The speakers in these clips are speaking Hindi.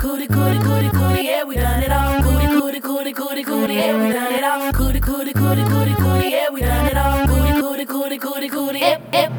cootie, cootie, cootie, cootie, yeah, we done it all. Cootie, cootie, cootie, cootie, cootie, yeah, we done it all. Cootie, cootie, cootie, cootie, cootie, yeah, we done it all. Cootie, cootie, cootie, cootie, cootie, yeah, yeah,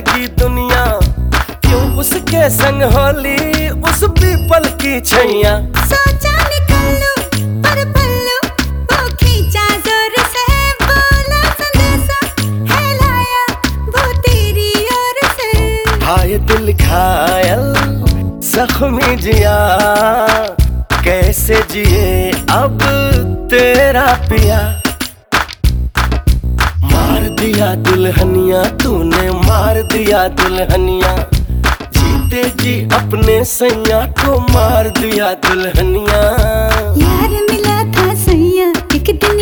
कहेगी दुनिया। क्यों उसके संग होली उस पीपल की छैया। सोचा निकल लूँ पर पल्लू वो खींचा ज़ोर से। बोला संदेशा है लाया वो तेरी ओर से। हाय दिल घायल जख्मी जिया। कैसे जिए अब तेरा पिया? मार दिया दुल्हनिया तूने मार दिया दुल्हनिया जीते जी अपने सैया को मार दिया दुल्हनिया यार मिला था सैया, एक दिन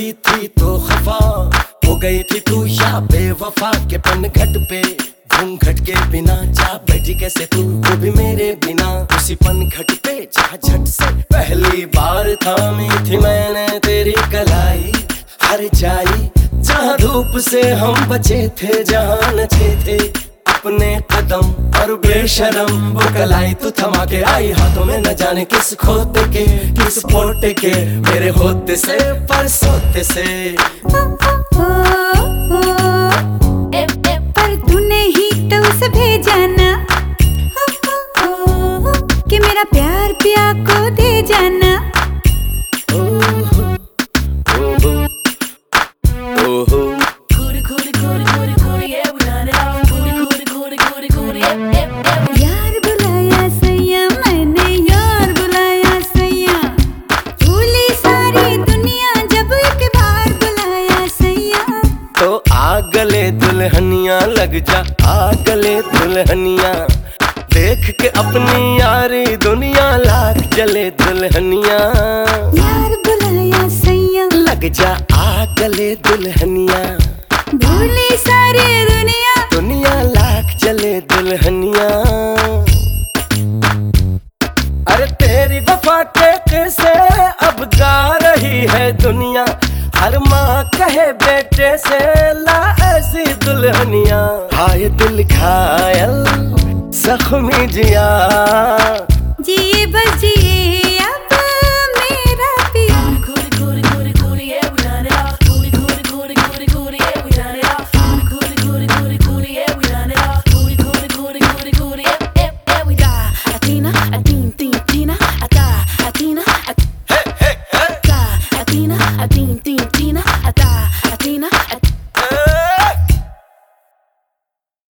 राह थी तो खफा। हो गई थी तू या बेवफा के पन घट पे। घूंघट के बिना जा, बैठी कैसे तू? वो भी मेरे बिना। उसी पन घट पे जा, झट से। पहली बार थामी थी मैंने तेरी कलाई। हर जाई, जहाँ धूप से हम बचे थे, जहाँ नचे थे। अपने कदम और बेशरम वो कलाई तू थमा के आई, हाथों में न जाने किस खोते के, किस फोटे के, मेरे होते से पर सोते से। दुल्हनिया लग जा आ गले दुल्हनिया। देख के अपनी यारी दुनिया लाख जले दुल्हनिया। यार बुलाया सैया। लग जा आ गले दुल्हनिया। भूली सारी दुनिया। दुनिया लाख जले दुल्हनिया। अरे तेरी वफा के किसे अब गा रही है दुनिया। हर माँ कहे बेटे से ला दुल्हनिया हाय दिल खायल जख्मी जिया। जी बस जिए